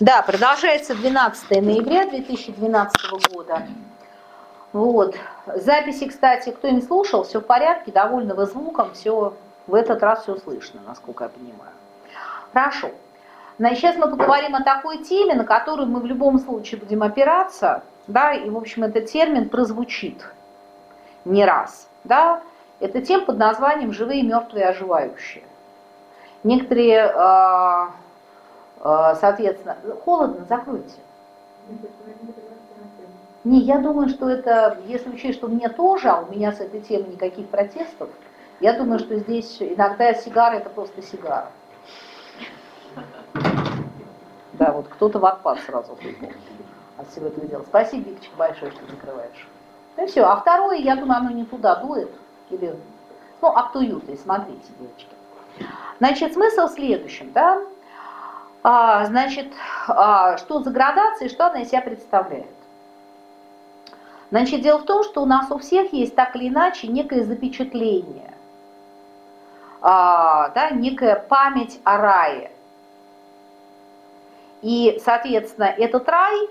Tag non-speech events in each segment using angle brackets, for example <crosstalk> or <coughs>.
Да, продолжается 12 ноября 2012 года. Вот. Записи, кстати, кто не слушал, все в порядке, довольно вы звуком, все в этот раз все слышно, насколько я понимаю. Хорошо. Значит, сейчас мы поговорим о такой теме, на которую мы в любом случае будем опираться, да, и, в общем, этот термин прозвучит не раз, да. Это тема под названием «Живые, мертвые, оживающие». Некоторые, а, соответственно, холодно, закройте. Не, я думаю, что это, если учесть, что мне тоже, а у меня с этой темой никаких протестов, я думаю, что здесь иногда сигара это просто сигара. Да, вот кто-то в отпад сразу от всего этого дела. Спасибо, Викочка, большое, что закрываешь. Ну все. А второе, я думаю, оно не туда дует. Или, ну, то есть смотрите, девочки. Значит, смысл в следующем, да? А, значит, а, что за градация и что она из себя представляет? Значит, дело в том, что у нас у всех есть так или иначе некое запечатление, а, да, некая память о рае. И, соответственно, этот рай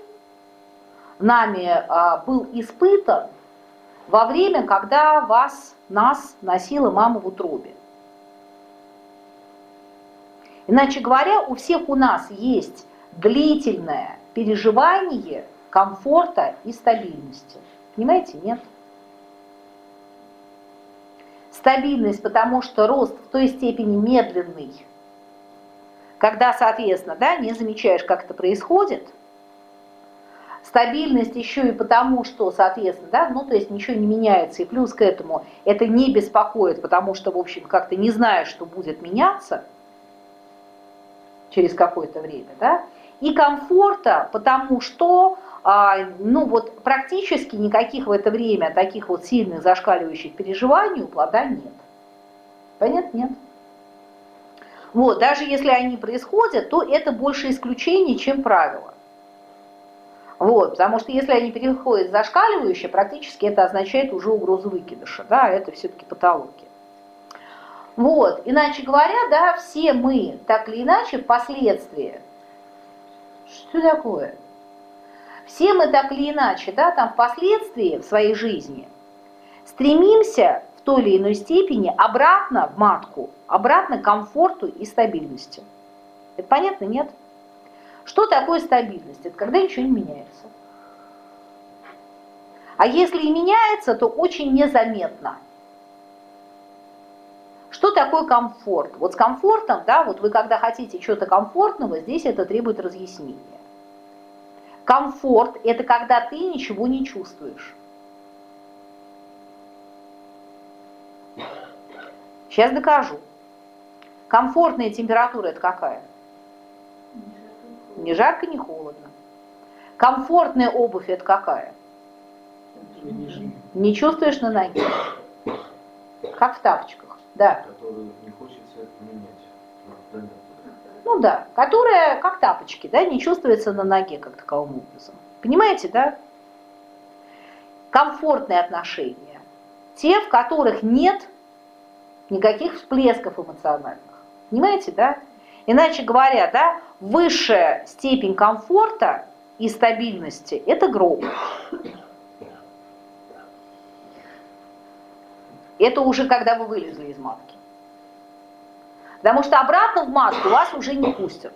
нами а, был испытан во время, когда вас, нас носила мама в утробе. Иначе говоря, у всех у нас есть длительное переживание комфорта и стабильности. Понимаете, нет? Стабильность, потому что рост в той степени медленный, когда, соответственно, да, не замечаешь, как это происходит. Стабильность еще и потому, что, соответственно, да, ну, то есть ничего не меняется, и плюс к этому это не беспокоит, потому что, в общем, как-то не знаешь, что будет меняться через какое-то время, да, и комфорта, потому что а, ну вот практически никаких в это время таких вот сильных зашкаливающих переживаний у плода нет. Понятно? Нет. Вот, даже если они происходят, то это больше исключение, чем правило. Вот, потому что если они переходят зашкаливающие, практически это означает уже угрозу выкидыша, да, это все-таки патология. Вот, иначе говоря, да, все мы так или иначе впоследствии, что такое? Все мы так или иначе, да, там впоследствии в своей жизни стремимся в той или иной степени обратно в матку, обратно к комфорту и стабильности. Это понятно, нет? Что такое стабильность? Это когда ничего не меняется. А если и меняется, то очень незаметно. Что такое комфорт? Вот с комфортом, да, вот вы когда хотите чего-то комфортного, здесь это требует разъяснения. Комфорт – это когда ты ничего не чувствуешь. Сейчас докажу. Комфортная температура – это какая? Не жарко, не холодно. Комфортная обувь – это какая? Не чувствуешь на ноге. Как в тапочках. Да. Которую не хочется поменять ну да, которая как тапочки, да, не чувствуется на ноге как таковым образом. Понимаете, да? Комфортные отношения. Те, в которых нет никаких всплесков эмоциональных. Понимаете, да? Иначе говоря, да, высшая степень комфорта и стабильности – это гроб. Это уже когда вы вылезли из матки. Потому что обратно в маску вас уже не пустят.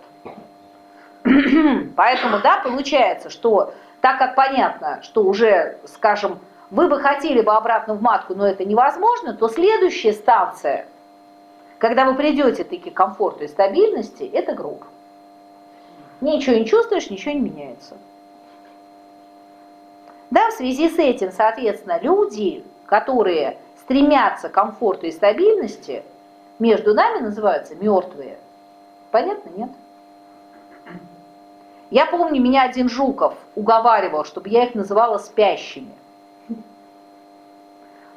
<clears throat> Поэтому, да, получается, что так как понятно, что уже, скажем, вы бы хотели бы обратно в матку, но это невозможно, то следующая станция, когда вы придете таки к комфорту и стабильности, это гроб. Ничего не чувствуешь, ничего не меняется. Да, в связи с этим, соответственно, люди, которые стремятся к комфорту и стабильности, между нами называются мертвые. Понятно, нет? Я помню, меня один Жуков уговаривал, чтобы я их называла спящими.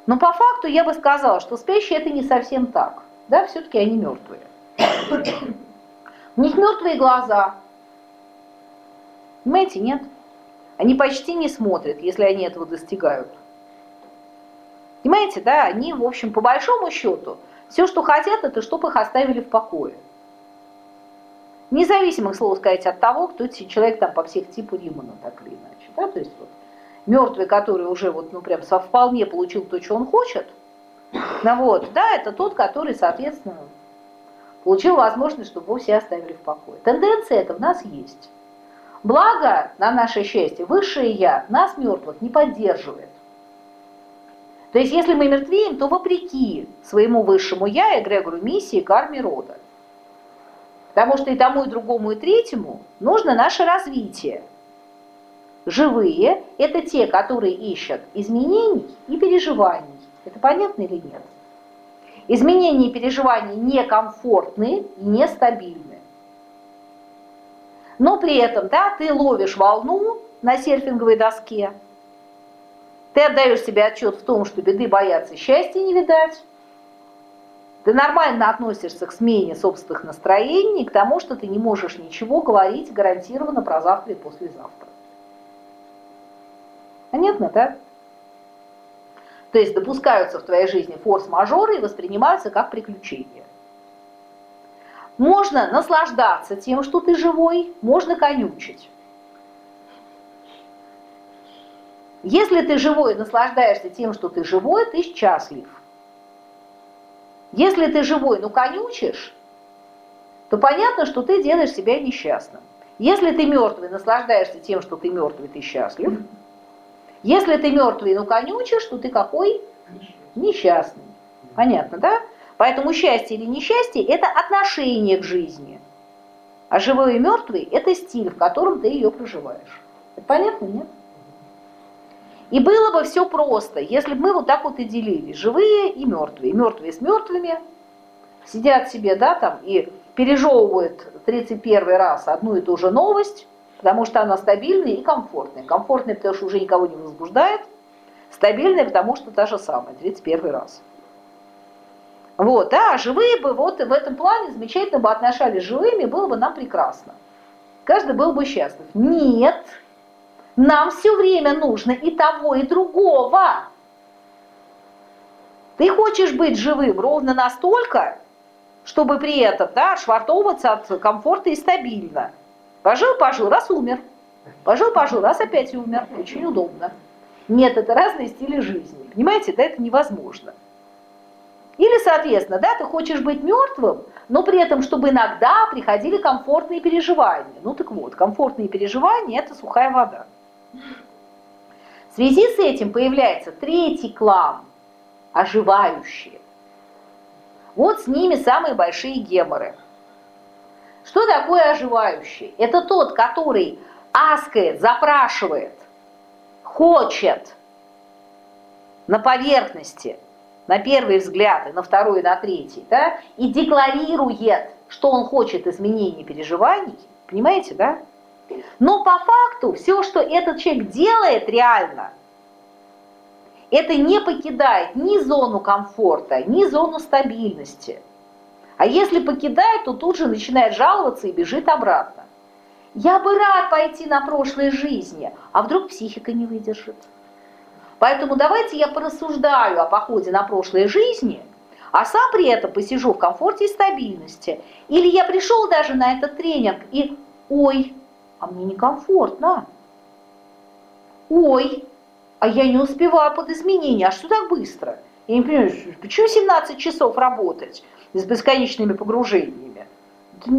Но по факту я бы сказала, что спящие это не совсем так. Да, все-таки они мертвые. У них мертвые глаза. Понимаете, нет? Они почти не смотрят, если они этого достигают. Понимаете, да, они, в общем, по большому счету, все, что хотят, это чтобы их оставили в покое. Независимо, к слову сказать, от того, кто человек там по психотипу Римана, так или иначе. Да? То есть вот мертвый, который уже вот, ну, прям вполне получил то, что он хочет, ну вот, да, это тот, который, соответственно, получил возможность, чтобы его все оставили в покое. Тенденция это в нас есть. Благо, на наше счастье, высшее Я нас, мертвых, не поддерживает. То есть, если мы мертвеем, то вопреки своему высшему Я, эгрегору миссии, карме рода. Потому что и тому, и другому, и третьему нужно наше развитие. Живые – это те, которые ищут изменений и переживаний. Это понятно или нет? Изменения и переживания некомфортны и нестабильны. Но при этом да, ты ловишь волну на серфинговой доске, ты отдаешь себе отчет в том, что беды бояться, счастья не видать, ты нормально относишься к смене собственных настроений, к тому, что ты не можешь ничего говорить гарантированно про завтра и послезавтра. Понятно, да? То есть допускаются в твоей жизни форс-мажоры и воспринимаются как приключения. Можно наслаждаться тем, что ты живой, можно конючить. Если ты живой и наслаждаешься тем, что ты живой, ты счастлив. Если ты живой, но конючишь, то понятно, что ты делаешь себя несчастным. Если ты мертвый, наслаждаешься тем, что ты мертвый, ты счастлив. Если ты мертвый, но конючишь, то ты какой? Несчастный. Понятно, да? Поэтому счастье или несчастье – это отношение к жизни. А живой и мертвый – это стиль, в котором ты ее проживаешь. Это понятно, нет? И было бы все просто, если бы мы вот так вот и делили, живые и мертвые. Мертвые с мертвыми сидят себе, да, там, и пережевывают 31 раз одну и ту же новость, потому что она стабильная и комфортная. Комфортная, потому что уже никого не возбуждает, стабильная, потому что та же самая, 31 раз. Вот, да, живые бы вот в этом плане замечательно бы отношались живыми, было бы нам прекрасно. Каждый был бы счастлив. Нет, нам все время нужно и того, и другого. Ты хочешь быть живым ровно настолько, чтобы при этом да, швартоваться от комфорта и стабильно. Пожил, пожил, раз умер. Пожил, пожил, раз опять умер. Очень удобно. Нет, это разные стили жизни. Понимаете, да, это невозможно. Или, соответственно, да, ты хочешь быть мертвым, но при этом, чтобы иногда приходили комфортные переживания. Ну так вот, комфортные переживания – это сухая вода. В связи с этим появляется третий клан – оживающие. Вот с ними самые большие геморы. Что такое оживающий? Это тот, который аскает, запрашивает, хочет на поверхности, на первый взгляд, и на второй, и на третий, да, и декларирует, что он хочет изменений переживаний, понимаете, да? Но по факту все, что этот человек делает реально, это не покидает ни зону комфорта, ни зону стабильности. А если покидает, то тут же начинает жаловаться и бежит обратно. Я бы рад пойти на прошлой жизни, а вдруг психика не выдержит. Поэтому давайте я порассуждаю о походе на прошлой жизни, а сам при этом посижу в комфорте и стабильности. Или я пришел даже на этот тренинг и, ой, а мне некомфортно. Ой, а я не успеваю под изменения, а что так быстро? Я не понимаю, почему 17 часов работать с бесконечными погружениями? Это,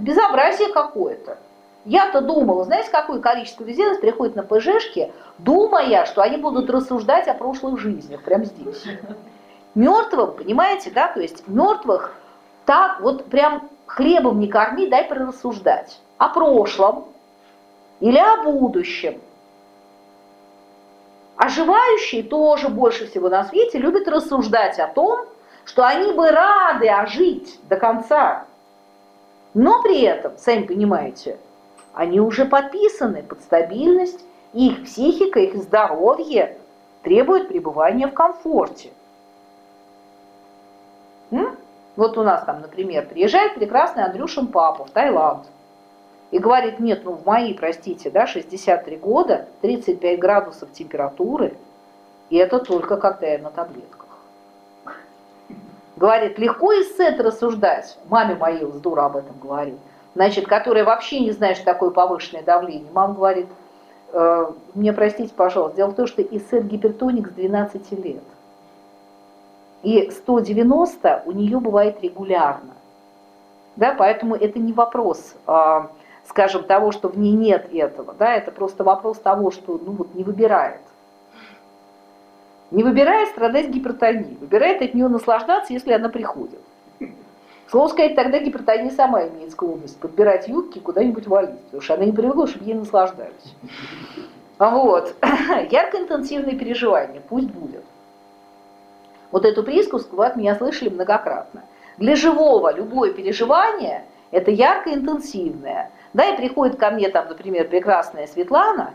безобразие какое-то. Я-то думала, знаете, какое количество людей приходит на ПЖшки, думая, что они будут рассуждать о прошлых жизнях, прямо здесь. Мертвым, понимаете, да, то есть мертвых так вот прям хлебом не корми, дай прорассуждать о прошлом или о будущем. Оживающие тоже больше всего на свете любят рассуждать о том, что они бы рады ожить до конца. Но при этом, сами понимаете, они уже подписаны под стабильность, и их психика, их здоровье требует пребывания в комфорте. М? Вот у нас там, например, приезжает прекрасный Андрюшин папа в Таиланд и говорит, нет, ну в мои, простите, да, 63 года, 35 градусов температуры, и это только когда я на таблетках. Говорит, легко из сет рассуждать, маме моей с дура об этом говорит, значит, которая вообще не знает, что такое повышенное давление. Мама говорит, э, мне простите, пожалуйста, дело в том, что Исет гипертоник с 12 лет. И 190 у нее бывает регулярно. Да, поэтому это не вопрос, а, скажем, того, что в ней нет этого. Да, это просто вопрос того, что ну, вот, не выбирает. Не выбирает страдать гипертонией, выбирает от нее наслаждаться, если она приходит. Слово сказать, тогда гипертония сама имеет склонность подбирать юбки куда-нибудь валить, потому что она не привыкла, чтобы ей наслаждались. Вот. <coughs> Ярко-интенсивные переживания, пусть будет. Вот эту присказку вы от меня слышали многократно. Для живого любое переживание – это ярко-интенсивное. Да, и приходит ко мне там, например, прекрасная Светлана,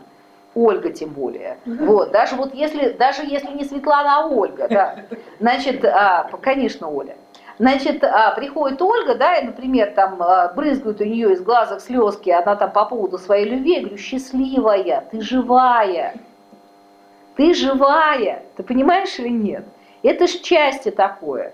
Ольга тем более. Вот, даже вот если, даже если не Светлана, а Ольга, да. <laughs> Значит, а, конечно, Оля. Значит, а, приходит Ольга, да, и, например, там а, брызгают у нее из глазок слезки, она там по поводу своей любви, я говорю, счастливая, ты живая, ты живая, ты понимаешь или нет? Это ж счастье такое.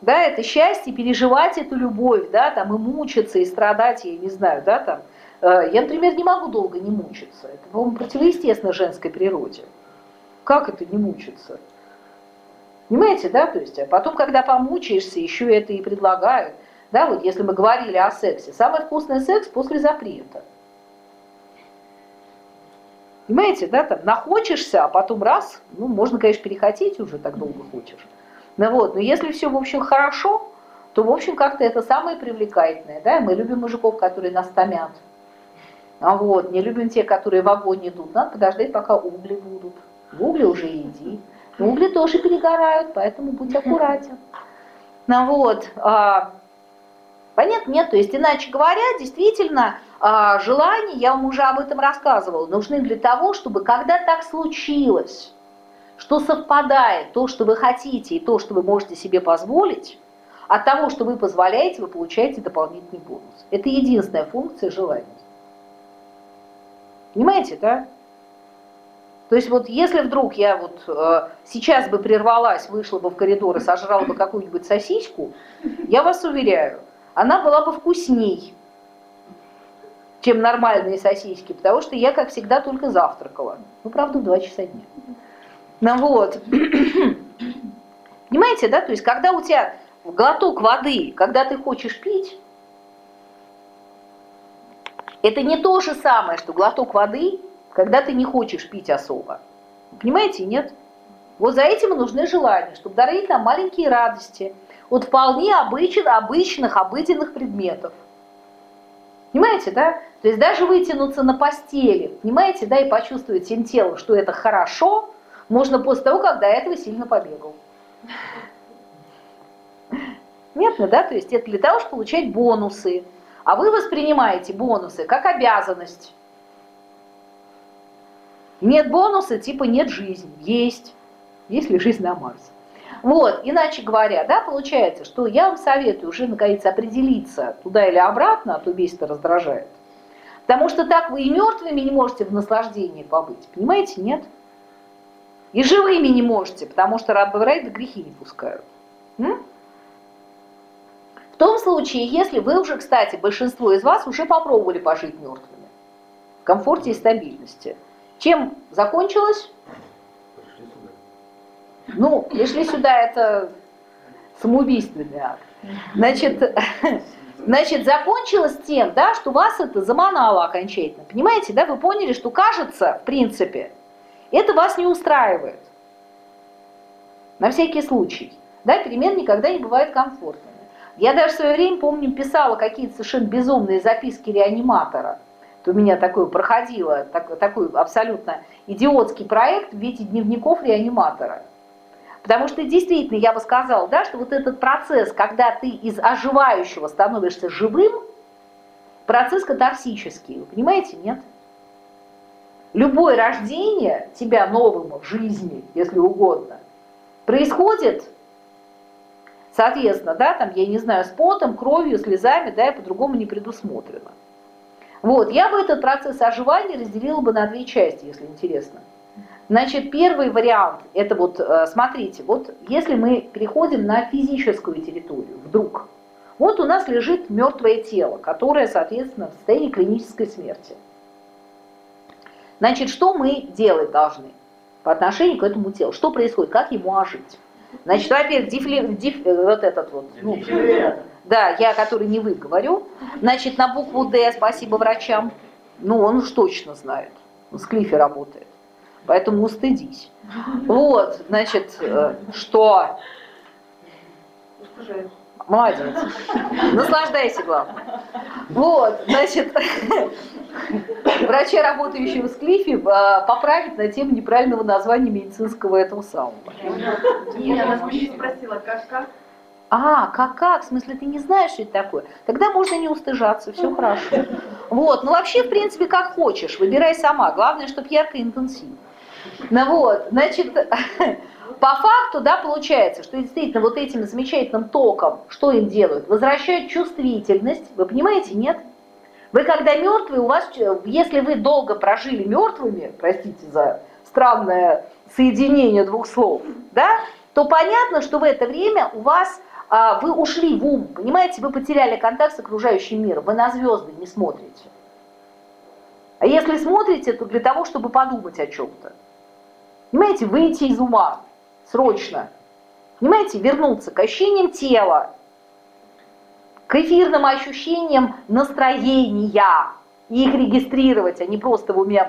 Да, это счастье переживать эту любовь, да, там и мучиться, и страдать, я не знаю, да, там. Э, я, например, не могу долго не мучиться. Это, по-моему, противоестественно женской природе. Как это не мучиться? Понимаете, да? То есть, а потом, когда помучаешься, еще это и предлагают. Да, вот если мы говорили о сексе, самый вкусный секс после запрета. Понимаете, да, там нахочешься, а потом раз, ну, можно, конечно, перехотеть уже, так долго хочешь. Ну вот, но если все, в общем, хорошо, то, в общем, как-то это самое привлекательное, да, мы любим мужиков, которые нас томят. А вот, не любим те, которые в огонь идут, надо подождать, пока угли будут. В угли уже иди. Но угли тоже перегорают, поэтому будь аккуратен. Ну вот, а, понятно, нет, то есть, иначе говоря, действительно, а, желания, я вам уже об этом рассказывала, нужны для того, чтобы когда так случилось, что совпадает то, что вы хотите, и то, что вы можете себе позволить, от того, что вы позволяете, вы получаете дополнительный бонус. Это единственная функция желания. Понимаете, да? То есть вот если вдруг я вот э, сейчас бы прервалась, вышла бы в коридор и сожрала бы какую-нибудь сосиску, я вас уверяю, она была бы вкусней, чем нормальные сосиски, потому что я, как всегда, только завтракала. Ну, правда, в 2 часа дня. Ну вот. Понимаете, да? То есть, когда у тебя глоток воды, когда ты хочешь пить, это не то же самое, что глоток воды, когда ты не хочешь пить особо. Понимаете, нет? Вот за этим и нужны желания, чтобы дарить нам маленькие радости от вполне обычных, обычных, обыденных предметов. Понимаете, да? То есть даже вытянуться на постели, понимаете, да, и почувствовать всем телом, что это хорошо, можно после того, как до этого сильно побегал. Понятно, да? То есть это для того, чтобы получать бонусы. А вы воспринимаете бонусы как обязанность. Нет бонуса, типа нет жизни. Есть. Есть ли жизнь на Марсе? Вот, иначе говоря, да, получается, что я вам советую уже наконец определиться туда или обратно, а то бесит раздражает. Потому что так вы и мертвыми не можете в наслаждении побыть, понимаете, нет? И живыми не можете, потому что рабы в грехи не пускают. М? В том случае, если вы уже, кстати, большинство из вас уже попробовали пожить мертвыми, в комфорте и стабильности. Чем закончилось? Ну, пришли сюда, это самоубийственный акт. Значит, <laughs> значит, закончилось тем, да, что вас это заманало окончательно. Понимаете, да, вы поняли, что кажется, в принципе, это вас не устраивает. На всякий случай. Да, перемен никогда не бывает комфортными. Я даже в свое время, помню, писала какие-то совершенно безумные записки реаниматора. То у меня такое проходило, так, такой абсолютно идиотский проект в виде дневников реаниматора. Потому что действительно, я бы сказала, да, что вот этот процесс, когда ты из оживающего становишься живым, процесс катарсический. Вы понимаете, нет? Любое рождение тебя новым в жизни, если угодно, происходит, соответственно, да, там, я не знаю, с потом, кровью, слезами, да, и по-другому не предусмотрено. Вот, я бы этот процесс оживания разделила бы на две части, если интересно. Значит, первый вариант, это вот, э, смотрите, вот если мы переходим на физическую территорию, вдруг, Вот у нас лежит мертвое тело, которое, соответственно, в состоянии клинической смерти. Значит, что мы делать должны по отношению к этому телу? Что происходит? Как ему ожить? Значит, во-первых, дифли, диф, вот этот вот, ну, да, я, который не вы говорю. Значит, на букву Д спасибо врачам. Ну, он уж точно знает. Он с Клиффи работает. Поэтому устыдись. <laughs> Вот, значит, э, что? Молодец. Наслаждайся, главное. Вот, значит, врачи, работающие в Склифе, э, поправить на тему неправильного названия медицинского этого самого. Нет, она спросила, как, как? А, как как? В смысле, ты не знаешь, что это такое? Тогда можно не устыжаться, все хорошо. Вот, ну вообще, в принципе, как хочешь, выбирай сама. Главное, чтобы ярко и интенсивно. Ну вот, значит, по факту, да, получается, что действительно вот этим замечательным током, что им делают? Возвращают чувствительность, вы понимаете, нет? Вы когда мертвые, у вас, если вы долго прожили мертвыми, простите за странное соединение двух слов, да, то понятно, что в это время у вас а, вы ушли в ум, понимаете, вы потеряли контакт с окружающим миром, вы на звезды не смотрите. А если смотрите, то для того, чтобы подумать о чем-то. Понимаете, выйти из ума срочно. Понимаете, вернуться к ощущениям тела, к эфирным ощущениям настроения, и их регистрировать, а не просто в уме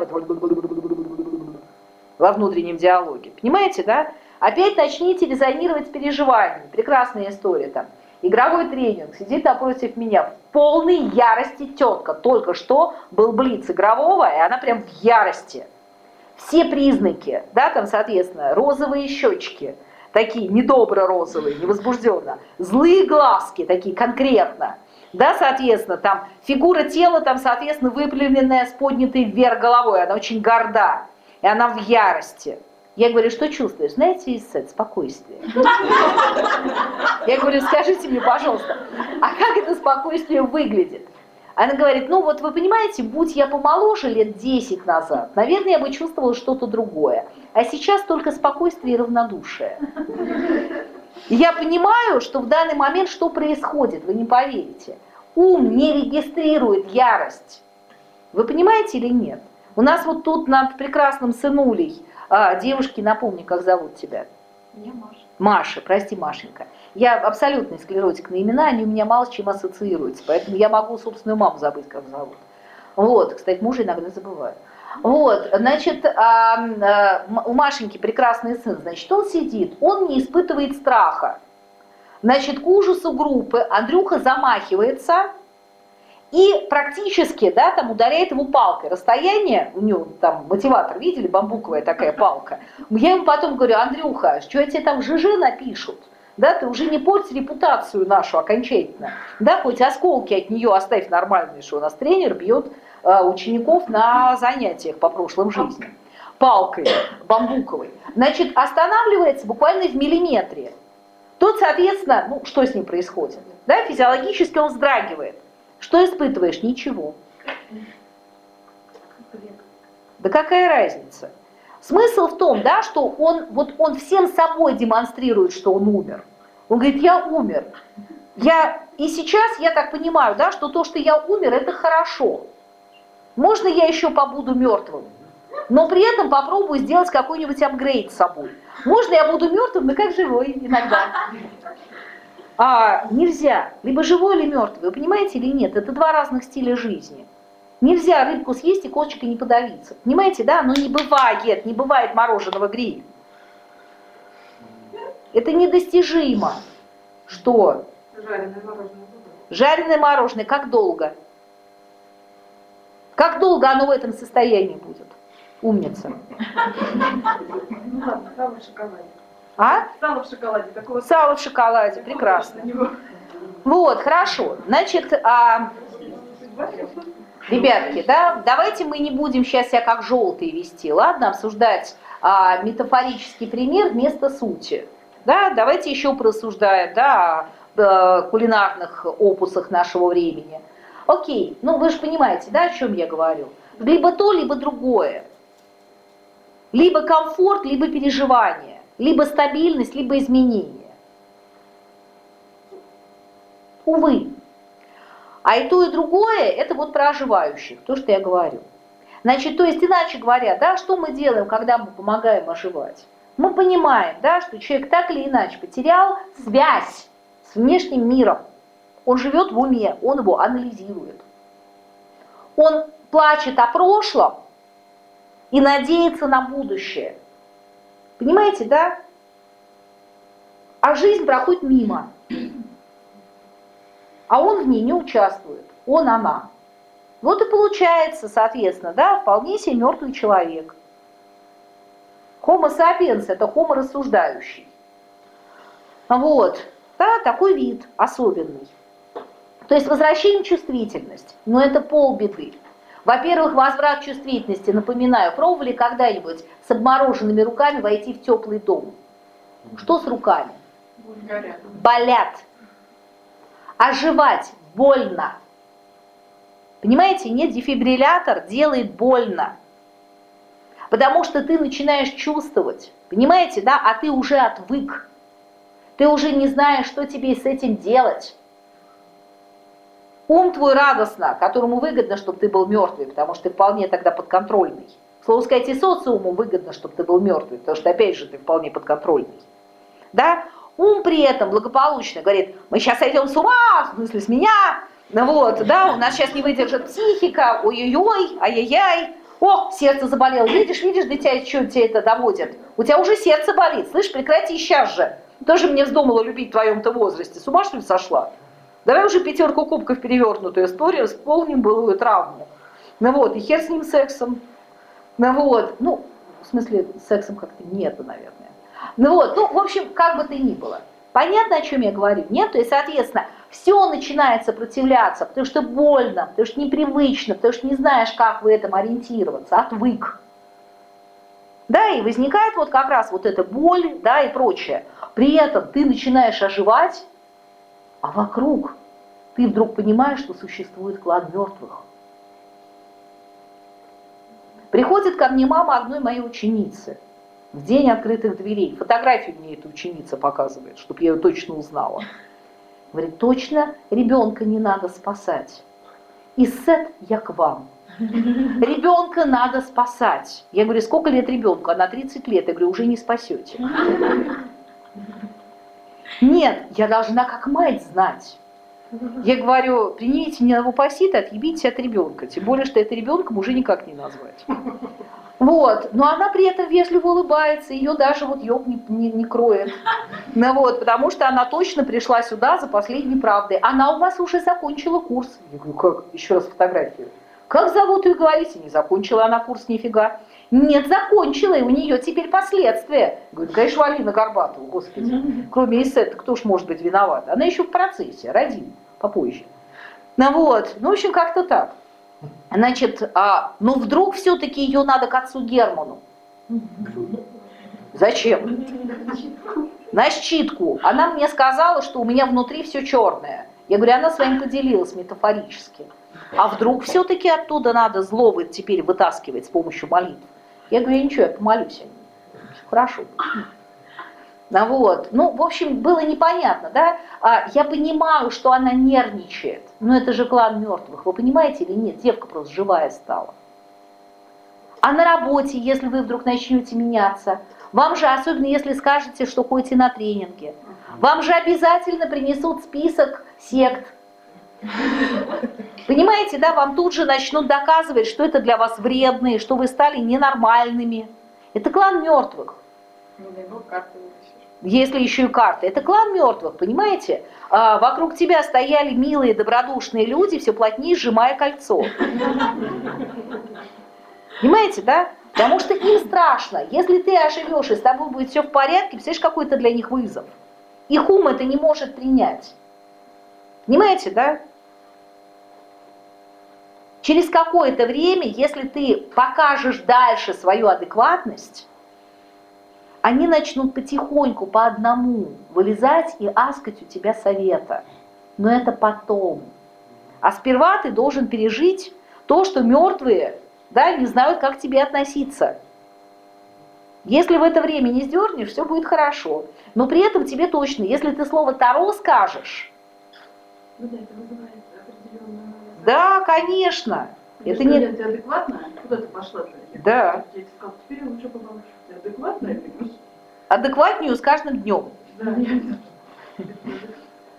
во внутреннем диалоге. Понимаете, да? Опять начните резонировать с переживаниями. Прекрасная история там. Игровой тренинг, сидит напротив меня в полной ярости тетка. Только что был блиц игрового, и она прям в ярости все признаки, да, там, соответственно, розовые щечки, такие недобро-розовые, невозбужденно, злые глазки, такие конкретно, да, соответственно, там фигура тела, там, соответственно, выпрямленная с поднятой вверх головой, она очень горда, и она в ярости. Я говорю, что чувствуешь? Знаете, Исет, спокойствие. Я говорю, скажите мне, пожалуйста, а как это спокойствие выглядит? Она говорит, ну вот вы понимаете, будь я помоложе лет 10 назад, наверное, я бы чувствовала что-то другое. А сейчас только спокойствие и равнодушие. Я понимаю, что в данный момент что происходит, вы не поверите. Ум не регистрирует ярость. Вы понимаете или нет? У нас вот тут над прекрасным сынулей, а, девушки, напомни, как зовут тебя? Меня Маша. Маша, прости, Машенька. Я абсолютный склеротик на имена, они у меня мало с чем ассоциируются, поэтому я могу собственную маму забыть, как зовут. Вот, кстати, мужа иногда забываю. Вот, значит, а, а, у Машеньки прекрасный сын, значит, он сидит, он не испытывает страха. Значит, к ужасу группы Андрюха замахивается, и практически, да, там ударяет его палкой. Расстояние, у него там мотиватор, видели, бамбуковая такая палка. Я ему потом говорю, Андрюха, что тебе там ЖЖ напишут? Да, ты уже не порть репутацию нашу окончательно. Да, хоть осколки от нее оставь нормальные, что у нас тренер бьет э, учеников на занятиях по прошлым жизням. Палкой бамбуковой. Значит, останавливается буквально в миллиметре. Тут, соответственно, ну, что с ним происходит? Да, физиологически он вздрагивает. Что испытываешь? Ничего. Да какая разница? Смысл в том, да, что он, вот он всем собой демонстрирует, что он умер. Он говорит, я умер. Я, и сейчас я так понимаю, да, что то, что я умер, это хорошо. Можно я еще побуду мертвым, но при этом попробую сделать какой-нибудь апгрейд с собой. Можно я буду мертвым, но как живой иногда а нельзя, либо живой или мертвый, вы понимаете или нет, это два разных стиля жизни. Нельзя рыбку съесть и косточкой не подавиться. Понимаете, да? Но не бывает, не бывает мороженого гриль. Это недостижимо. Что? Жареное мороженое. Жареное мороженое. Как долго? Как долго оно в этом состоянии будет? Умница. Ну ладно, сало в шоколаде. А? Сало в шоколаде. Такого Сало в шоколаде, прекрасно. Вот, хорошо. Значит, а, ребятки, да, давайте мы не будем сейчас себя как желтые вести, ладно, обсуждать а, метафорический пример вместо сути. Да, давайте еще просуждаем, да, о, о кулинарных опусах нашего времени. Окей, ну вы же понимаете, да, о чем я говорю? Либо то, либо другое. Либо комфорт, либо переживание либо стабильность, либо изменение. Увы. А и то, и другое, это вот про оживающих, то, что я говорю. Значит, то есть, иначе говоря, да, что мы делаем, когда мы помогаем оживать? Мы понимаем, да, что человек так или иначе потерял связь с внешним миром. Он живет в уме, он его анализирует. Он плачет о прошлом и надеется на будущее. Понимаете, да? А жизнь проходит мимо. А он в ней не участвует. Он, она. Вот и получается, соответственно, да, вполне себе мертвый человек. Homo sapiens – это homo рассуждающий. Вот, да, такой вид особенный. То есть возвращаем чувствительность, но это полбеды. Во-первых, возврат чувствительности, напоминаю, пробовали когда-нибудь с обмороженными руками войти в теплый дом? Что с руками? Горят. Болят. Оживать больно. Понимаете, нет, дефибриллятор делает больно. Потому что ты начинаешь чувствовать, понимаете, да, а ты уже отвык. Ты уже не знаешь, что тебе с этим делать. Ум твой радостно, которому выгодно, чтобы ты был мертвый, потому что ты вполне тогда подконтрольный. Слово сказать, и социуму выгодно, чтобы ты был мертвый, потому что, опять же, ты вполне подконтрольный. Да? Ум при этом благополучно говорит, мы сейчас сойдем с ума, в смысле с меня, ну вот, да, у нас сейчас не выдержит психика, ой-ой-ой, ай-яй-яй, о, сердце заболело, видишь, видишь, до тебя что тебе это доводит? У тебя уже сердце болит, слышь, прекрати сейчас же. Тоже мне вздумала любить в твоем-то возрасте, с ума что ли сошла? Давай уже пятерку кубков перевернутую историю, вспомним былую травму. Ну вот, и хер с ним сексом. Ну вот, ну, в смысле, сексом как-то нет, наверное. Ну вот, ну, в общем, как бы то ни было. Понятно, о чем я говорю? Нет? То есть, соответственно, все начинает сопротивляться, потому что больно, потому что непривычно, потому что не знаешь, как в этом ориентироваться, отвык. Да, и возникает вот как раз вот эта боль, да, и прочее. При этом ты начинаешь оживать, а вокруг ты вдруг понимаешь, что существует клад мертвых. Приходит ко мне мама одной моей ученицы – в день открытых дверей. Фотографию мне эта ученица показывает, чтобы я ее точно узнала. Говорит, точно ребенка не надо спасать. И сет я к вам. <laughs> Ребенка надо спасать. Я говорю, сколько лет ребенку? Она 30 лет. Я говорю, уже не спасете. Нет, я должна как мать знать. Я говорю, примите меня в упасит, отъебитесь от ребенка. Тем более, что это ребенком уже никак не назвать. Вот, но она при этом вежливо улыбается, ее даже вот ёб не, не, не кроет. Ну вот, потому что она точно пришла сюда за последней правдой. Она у вас уже закончила курс. Я говорю, как? Еще раз фотографию. Как зовут ее, говорите? Не закончила она курс нифига. Нет, закончила, и у нее теперь последствия. Говорю, конечно, Алина Горбатова, господи. Кроме эссета, кто ж может быть виноват? Она еще в процессе, родим попозже. Ну вот, ну в общем, как-то так. Значит, а, ну вдруг все-таки ее надо к отцу Герману. Зачем? На щитку. Она мне сказала, что у меня внутри все черное. Я говорю, она с вами поделилась метафорически. А вдруг все-таки оттуда надо зло теперь вытаскивать с помощью молитв? Я говорю, я ничего, я помолюсь. Хорошо. Ну вот, ну, в общем, было непонятно, да? А, я понимаю, что она нервничает, но это же клан мертвых, вы понимаете или нет? Девка просто живая стала. А на работе, если вы вдруг начнете меняться, вам же, особенно если скажете, что ходите на тренинги, вам же обязательно принесут список сект. Понимаете, да, вам тут же начнут доказывать, что это для вас вредно, и что вы стали ненормальными. Это клан мертвых. Не дай бог, карты если еще и карты. Это клан мертвых, понимаете? А вокруг тебя стояли милые, добродушные люди, все плотнее сжимая кольцо. Понимаете, да? Потому что им страшно. Если ты оживешь и с тобой будет все в порядке, представляешь, какой это для них вызов. Их ум это не может принять. Понимаете, да? Через какое-то время, если ты покажешь дальше свою адекватность, они начнут потихоньку по одному вылезать и аскать у тебя совета. Но это потом. А сперва ты должен пережить то, что мертвые да, не знают, как к тебе относиться. Если в это время не сдернешь, все будет хорошо. Но при этом тебе точно, если ты слово «таро» скажешь, Ну да, это вызывает определенную... Да, конечно. Это не... Ты адекватная? Куда ты пошла-то? Да. Я тебе сказала, теперь я лучше поболтаю. Ты адекватная? Адекватнее с каждым днем. Да.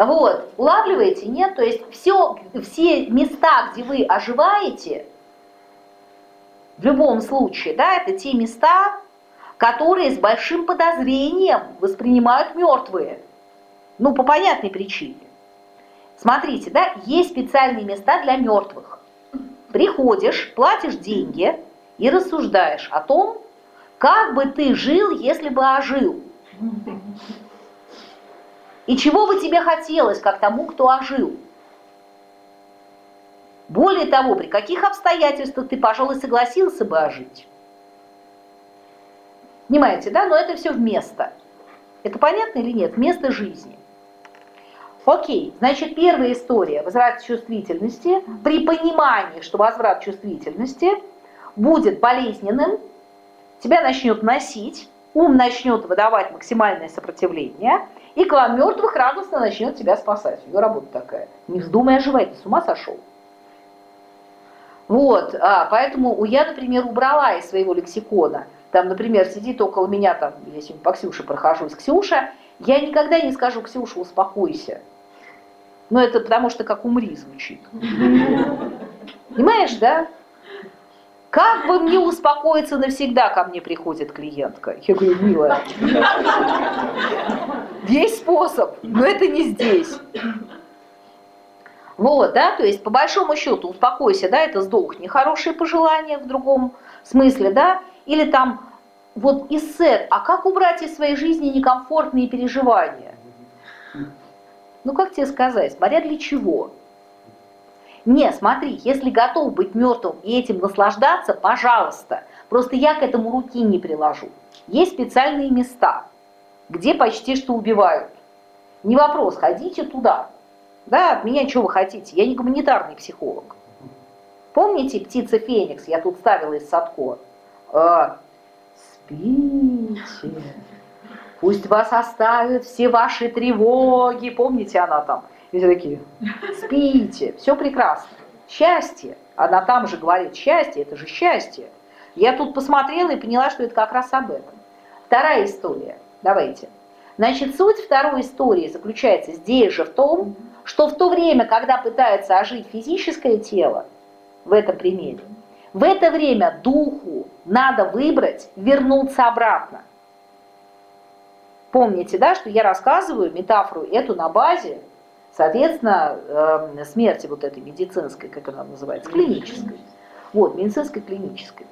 Вот, улавливаете, нет? То есть все, все места, где вы оживаете, в любом случае, да, это те места, которые с большим подозрением воспринимают мертвые. Ну, по понятной причине. Смотрите, да, есть специальные места для мертвых. Приходишь, платишь деньги и рассуждаешь о том, как бы ты жил, если бы ожил. И чего бы тебе хотелось, как тому, кто ожил? Более того, при каких обстоятельствах ты, пожалуй, согласился бы ожить? Понимаете, да? Но это все вместо. Это понятно или нет? Вместо жизни. Окей, значит, первая история, возврат чувствительности, при понимании, что возврат чувствительности будет болезненным, тебя начнет носить, ум начнет выдавать максимальное сопротивление, и клан мертвых радостно начнет тебя спасать. Ее работа такая. Не вздумай оживать, ты с ума сошел. Вот, а, поэтому я, например, убрала из своего лексикона, там, например, сидит около меня, там, я сегодня по Ксюше прохожусь, Ксюша, я никогда не скажу, Ксюша, успокойся. Но это потому что как умри звучит. Понимаешь, да? Как бы мне успокоиться навсегда, ко мне приходит клиентка? Я говорю, милая, есть способ, но это не здесь. Вот, да, то есть по большому счету успокойся, да, это сдохни, хорошие пожелания в другом смысле, да, или там вот иссет, а как убрать из своей жизни некомфортные переживания? Ну как тебе сказать, смотря для чего? Не, смотри, если готов быть мертвым и этим наслаждаться, пожалуйста. Просто я к этому руки не приложу. Есть специальные места, где почти что убивают. Не вопрос, ходите туда. Да, от меня что вы хотите? Я не гуманитарный психолог. Помните птица Феникс? Я тут ставила из Садко. А, спите, пусть вас оставят все ваши тревоги. Помните она там? И все такие, спите, все прекрасно. Счастье. Она там же говорит, счастье, это же счастье. Я тут посмотрела и поняла, что это как раз об этом. Вторая история. Давайте. Значит, суть второй истории заключается здесь же в том, что в то время, когда пытаются ожить физическое тело, в этом примере, в это время духу надо выбрать вернуться обратно. Помните, да, что я рассказываю метафору эту на базе Соответственно, эм, смерти вот этой медицинской, как она называется, клинической. Вот, медицинской клинической.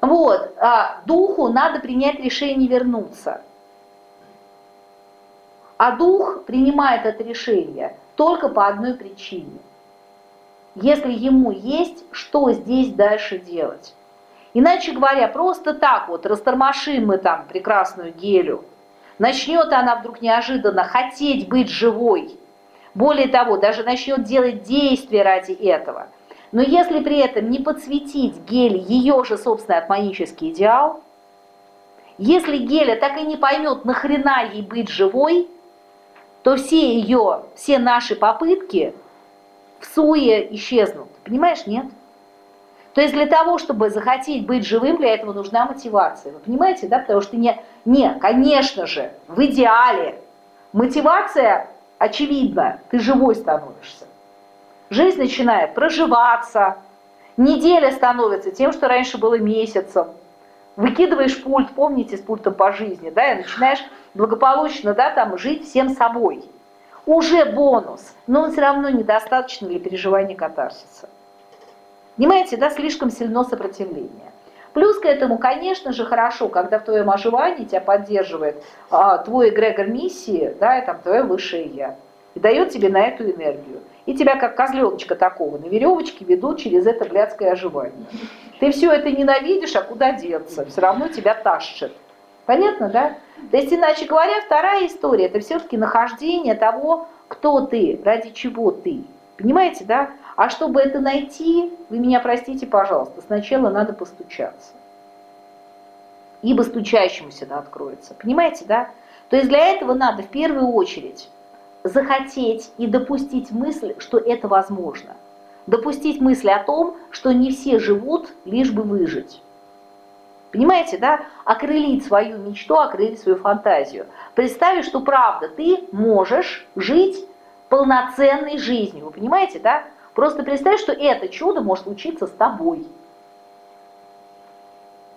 Вот, а духу надо принять решение вернуться. А дух принимает это решение только по одной причине. Если ему есть, что здесь дальше делать. Иначе говоря, просто так вот растормошим мы там прекрасную гелю, начнет она вдруг неожиданно хотеть быть живой, более того, даже начнет делать действия ради этого. Но если при этом не подсветить Геле ее же собственный атманический идеал, если Геля так и не поймет, нахрена ей быть живой, то все ее, все наши попытки в суе исчезнут. Понимаешь, нет? То есть для того, чтобы захотеть быть живым, для этого нужна мотивация. Вы понимаете, да? Потому что не, не конечно же, в идеале мотивация очевидно, ты живой становишься. Жизнь начинает проживаться, неделя становится тем, что раньше было месяцем. Выкидываешь пульт, помните, с пультом по жизни, да, и начинаешь благополучно, да, там жить всем собой. Уже бонус, но он все равно недостаточно для переживания катарсиса. Понимаете, да, слишком сильно сопротивление. Плюс к этому, конечно же, хорошо, когда в твоем оживании тебя поддерживает а, твой эгрегор миссии, да, и там твое высшее я, и дает тебе на эту энергию. И тебя как козленочка такого на веревочке ведут через это блядское оживание. Ты все это ненавидишь, а куда деться? Все равно тебя тащат. Понятно, да? То есть, иначе говоря, вторая история, это все-таки нахождение того, кто ты, ради чего ты. Понимаете, да? А чтобы это найти, вы меня простите, пожалуйста, сначала надо постучаться. Ибо стучащемуся да откроется. Понимаете, да? То есть для этого надо в первую очередь захотеть и допустить мысль, что это возможно. Допустить мысль о том, что не все живут, лишь бы выжить. Понимаете, да? Окрылить свою мечту, окрылить свою фантазию. Представить, что правда, ты можешь жить полноценной жизнью. Вы понимаете, да? Просто представь, что это чудо может случиться с тобой.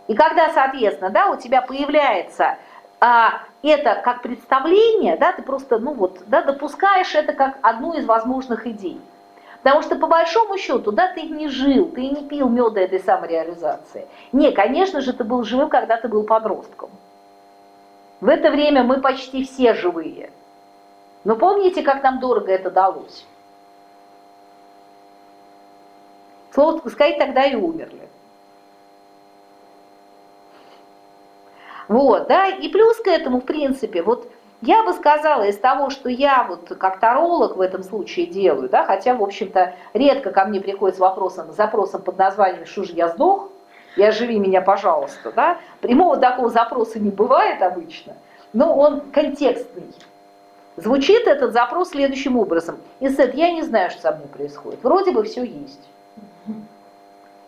И когда, соответственно, да, у тебя появляется а, это как представление, да, ты просто, ну вот, да, допускаешь это как одну из возможных идей. Потому что по большому счету, да, ты не жил, ты не пил меда этой самореализации. Не, конечно же, ты был живым, когда ты был подростком. В это время мы почти все живые. Но помните, как нам дорого это далось? Слово сказать, тогда и умерли. Вот, да, и плюс к этому, в принципе, вот я бы сказала, из того, что я вот как таролог в этом случае делаю, да, хотя, в общем-то, редко ко мне приходит с вопросом, запросом под названием «Что же я сдох?», и оживи меня, пожалуйста, да, прямого такого запроса не бывает обычно, но он контекстный. Звучит этот запрос следующим образом. Исет, я не знаю, что со мной происходит. Вроде бы все есть.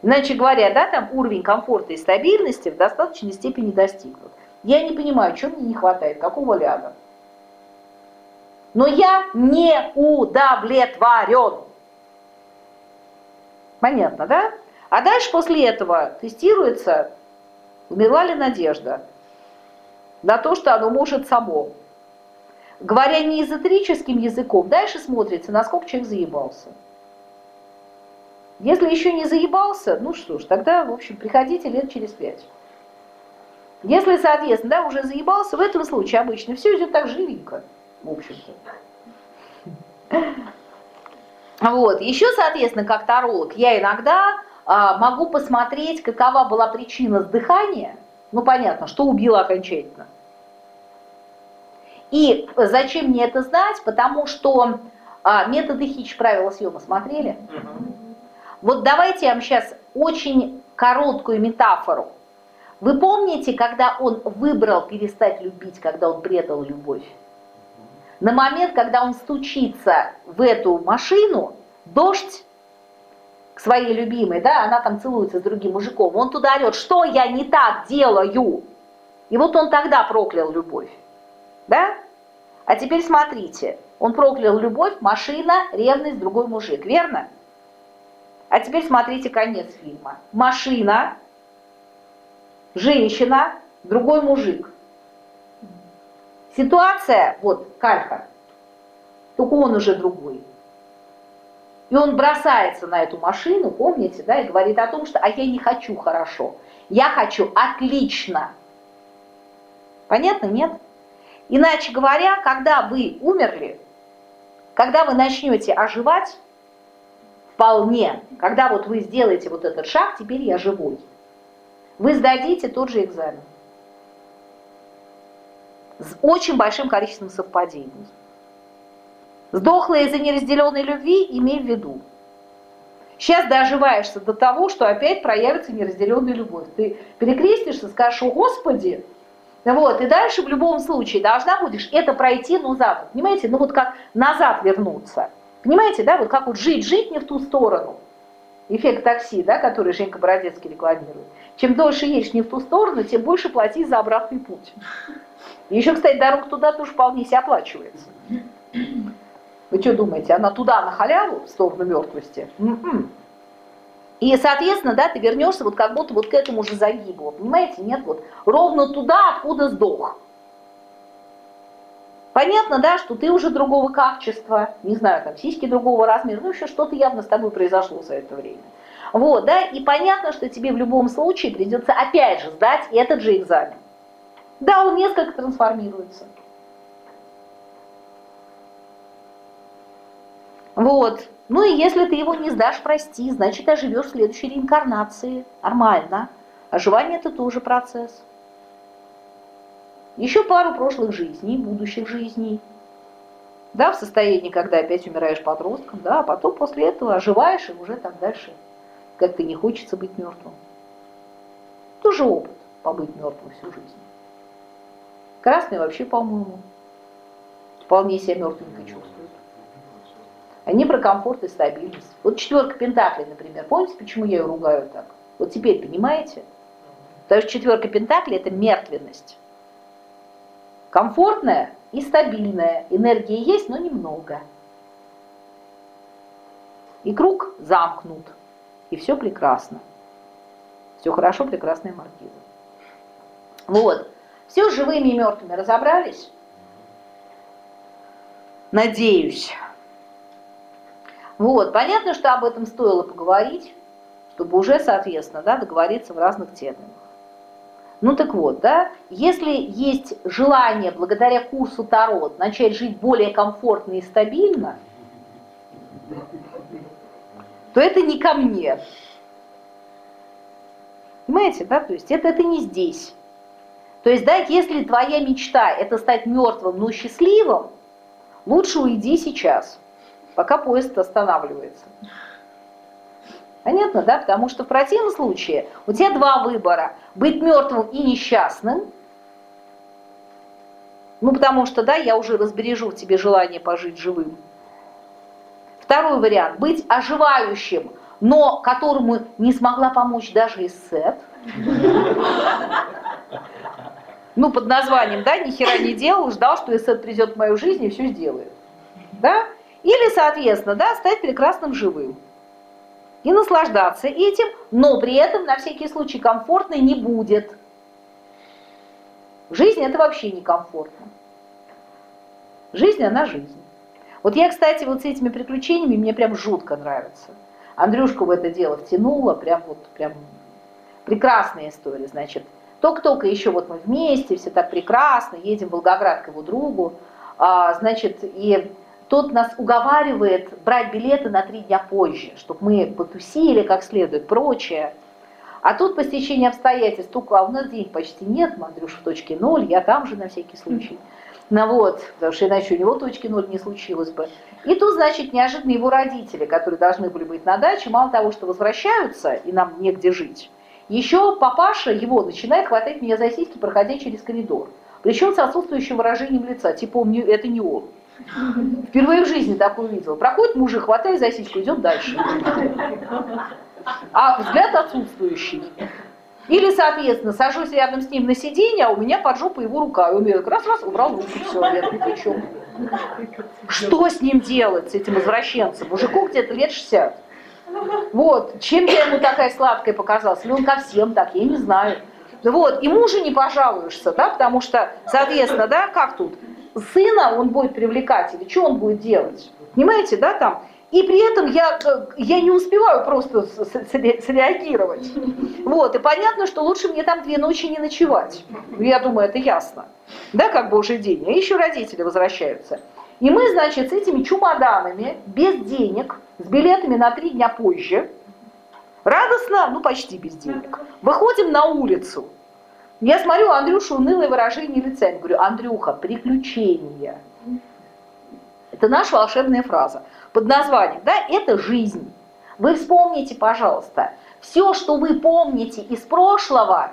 Иначе говоря, да, там уровень комфорта и стабильности в достаточной степени достигнут. Я не понимаю, чего мне не хватает, какого ляда. Но я не удовлетворен. Понятно, да? А дальше после этого тестируется, умерла ли надежда на то, что оно может само. Говоря не эзотерическим языком, дальше смотрится, насколько человек заебался. Если еще не заебался, ну что ж, тогда, в общем, приходите лет через пять. Если, соответственно, да, уже заебался, в этом случае обычно все идет так живенько, в общем-то. Вот. Еще, соответственно, как таролог, я иногда а, могу посмотреть, какова была причина сдыхания. Ну, понятно, что убило окончательно. И зачем мне это знать? Потому что а, методы Хич правила съема смотрели. Угу. Вот давайте я вам сейчас очень короткую метафору. Вы помните, когда он выбрал перестать любить, когда он предал любовь? На момент, когда он стучится в эту машину, дождь к своей любимой, да, она там целуется с другим мужиком, он туда орет, что я не так делаю? И вот он тогда проклял любовь, да? А теперь смотрите, он проклял любовь, машина, ревность, другой мужик, верно? А теперь смотрите конец фильма. Машина, женщина, другой мужик. Ситуация, вот, калька, только он уже другой. И он бросается на эту машину, помните, да, и говорит о том, что «а я не хочу хорошо, я хочу отлично». Понятно, нет? Иначе говоря, когда вы умерли, когда вы начнете оживать, вполне, когда вот вы сделаете вот этот шаг, теперь я живой, вы сдадите тот же экзамен с очень большим количеством совпадений. Сдохла из-за неразделенной любви, имей в виду. Сейчас доживаешься до того, что опять проявится неразделенная любовь. Ты перекрестишься, скажешь, о Господи, вот, и дальше в любом случае должна будешь это пройти, но назад. Понимаете, ну вот как назад вернуться. Понимаете, да, вот как вот жить-жить не в ту сторону. Эффект такси, да, который Женька Бородецкий рекламирует. Чем дольше едешь не в ту сторону, тем больше плати за обратный путь. И еще, кстати, дорога туда тоже вполне себе оплачивается. Вы что думаете, она туда на халяву, в сторону мертвости? М-м. И, соответственно, да, ты вернешься вот как будто вот к этому же загибу. Понимаете, нет, вот ровно туда, откуда сдох. Понятно, да, что ты уже другого качества, не знаю, там сиськи другого размера, ну еще что-то явно с тобой произошло за это время. Вот, да, и понятно, что тебе в любом случае придется опять же сдать этот же экзамен. Да, он несколько трансформируется. Вот. Ну и если ты его не сдашь, прости, значит оживешь в следующей реинкарнации. Нормально. Оживание это тоже процесс еще пару прошлых жизней, будущих жизней, да, в состоянии, когда опять умираешь подростком, да, а потом после этого оживаешь и уже так дальше как-то не хочется быть мертвым. Тоже опыт побыть мертвым всю жизнь. Красный вообще, по-моему. вполне себя мертвенько чувствуют. Они про комфорт и стабильность. Вот четверка пентаклей, например. Помните, почему я ее ругаю так? Вот теперь понимаете? Потому что четверка пентаклей – это мертвенность. Комфортная и стабильная. Энергия есть, но немного. И круг замкнут. И все прекрасно. Все хорошо, прекрасная маркиза. Вот. Все с живыми и мертвыми разобрались? Надеюсь. Вот. Понятно, что об этом стоило поговорить, чтобы уже, соответственно, да, договориться в разных терминах. Ну так вот, да, если есть желание благодаря курсу Таро начать жить более комфортно и стабильно, то это не ко мне. Понимаете, да? То есть это, это не здесь. То есть, да, если твоя мечта это стать мертвым, но счастливым, лучше уйди сейчас, пока поезд останавливается. Понятно, да? Потому что в противном случае у тебя два выбора. Быть мертвым и несчастным. Ну, потому что, да, я уже разбережу в тебе желание пожить живым. Второй вариант. Быть оживающим, но которому не смогла помочь даже эссет. Ну, под названием, да, ни хера не делал, ждал, что эссет придет в мою жизнь и все сделает. Да? Или, соответственно, да, стать прекрасным живым и наслаждаться этим, но при этом на всякий случай комфортно не будет. Жизнь это вообще не комфортно. Жизнь она жизнь. Вот я, кстати, вот с этими приключениями мне прям жутко нравится. Андрюшку в это дело втянула, прям вот прям прекрасная история, значит. Только-только еще вот мы вместе, все так прекрасно, едем в Волгоград к его другу, а, значит, и тот нас уговаривает брать билеты на три дня позже, чтобы мы потусили как следует, прочее. А тут по стечению обстоятельств, только а у нас денег почти нет, Андрюш в точке ноль, я там же на всякий случай. Ну вот, потому что иначе у него точки ноль не случилось бы. И тут, значит, неожиданно его родители, которые должны были быть на даче, мало того, что возвращаются, и нам негде жить, еще папаша его начинает хватать меня за сиськи, проходя через коридор. Причем с отсутствующим выражением лица, типа это не он. Впервые в жизни такое увидела. Проходит мужик, хватает за сиську, идет дальше. А взгляд отсутствующий. Или, соответственно, сажусь рядом с ним на сиденье, а у меня под жопу его рука. И он мне раз-раз убрал руку, все, я ни при чем. Что с ним делать, с этим извращенцем? Мужику где-то лет 60. Вот, чем я ему такая сладкая показалась? Или он ко всем так, я не знаю. Вот, и мужу не пожалуешься, да, потому что, соответственно, да, как тут? Сына он будет привлекать, или что он будет делать? Понимаете, да, там? И при этом я, э, я не успеваю просто среагировать. Вот, и понятно, что лучше мне там две ночи не ночевать. Я думаю, это ясно. Да, как бы уже день. А еще родители возвращаются. И мы, значит, с этими чемоданами, без денег, с билетами на три дня позже, радостно, ну почти без денег, выходим на улицу. Я смотрю, Андрюша унылое выражение лица. Я говорю, Андрюха, приключения. Это наша волшебная фраза. Под названием, да, это жизнь. Вы вспомните, пожалуйста, все, что вы помните из прошлого,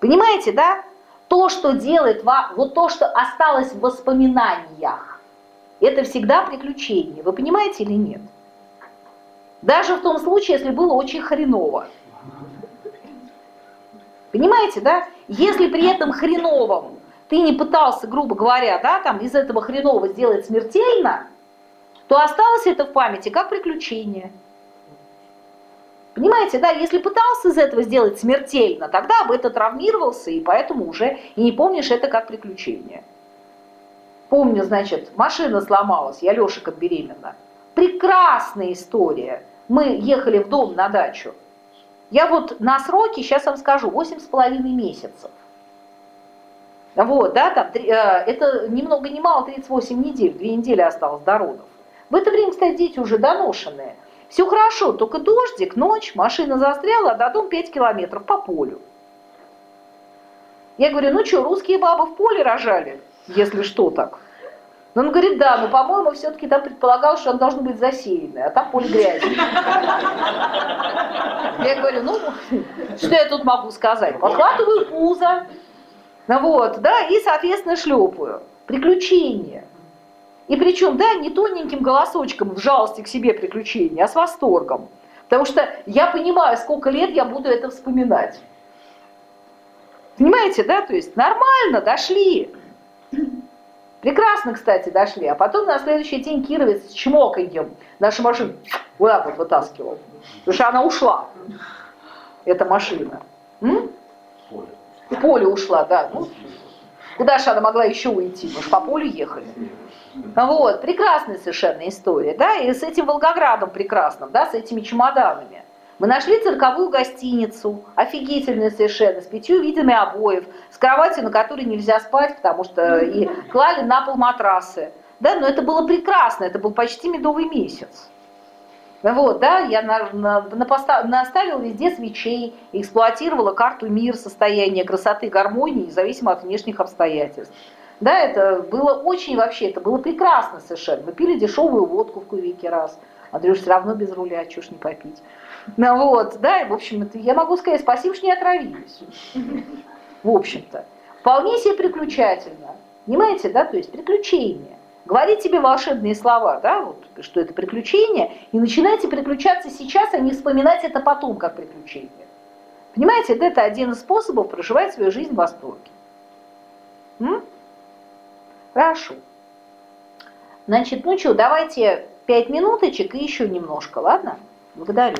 понимаете, да? То, что делает вам, вот то, что осталось в воспоминаниях, это всегда приключение. Вы понимаете или нет? Даже в том случае, если было очень хреново. Понимаете, да? Если при этом хреновом ты не пытался, грубо говоря, да, там из этого хренового сделать смертельно, то осталось это в памяти как приключение. Понимаете, да, если пытался из этого сделать смертельно, тогда бы это травмировался, и поэтому уже и не помнишь это как приключение. Помню, значит, машина сломалась, я Лешика беременна. Прекрасная история. Мы ехали в дом на дачу. Я вот на сроки, сейчас вам скажу, 8 с половиной месяцев. Вот, да, там, э, это ни много ни мало 38 недель, две недели осталось до родов. В это время, кстати, дети уже доношенные. Все хорошо, только дождик, ночь, машина застряла, а до дома 5 километров по полю. Я говорю, ну что, русские бабы в поле рожали, если что так. Но он говорит, да, но, по-моему, все-таки там предполагал, что он должен быть засеянный, а там поле грязи. Я говорю, ну, что я тут могу сказать? Подхватываю пузо, ну вот, да, и, соответственно, шлепаю. приключения. И причем, да, не тоненьким голосочком в жалости к себе приключения, а с восторгом. Потому что я понимаю, сколько лет я буду это вспоминать. Понимаете, да? То есть нормально, дошли. Прекрасно, кстати, дошли. А потом на следующий день Кировец с чмоканьем нашу машину вот так вот вытаскивал. Потому что она ушла, эта машина. М? В поле ушла, да. Ну, куда же она могла еще уйти? Мы же по полю ехали. Вот, прекрасная совершенно история, да, и с этим Волгоградом прекрасным, да, с этими чемоданами. Мы нашли цирковую гостиницу, офигительную совершенно, с пятью видами обоев, с кроватью, на которой нельзя спать, потому что и клали на пол матрасы. Да, но это было прекрасно, это был почти медовый месяц. Вот, да, я на, на, на наставила везде свечей, эксплуатировала карту мир, состояния красоты, гармонии, независимо от внешних обстоятельств. Да, это было очень вообще, это было прекрасно совершенно. Мы пили дешевую водку в кувике раз. Андрюш все равно без руля, чушь не попить. Ну вот, да, и в общем, это, я могу сказать, спасибо, что не отравились. В общем-то. Вполне себе приключательно. Понимаете, да, то есть приключения. Говорить себе волшебные слова, да, вот, что это приключение, и начинайте приключаться сейчас, а не вспоминать это потом как приключение. Понимаете, это один из способов проживать свою жизнь в восторге. М? Хорошо. Значит, ну что, давайте пять минуточек и еще немножко, ладно? Благодарю.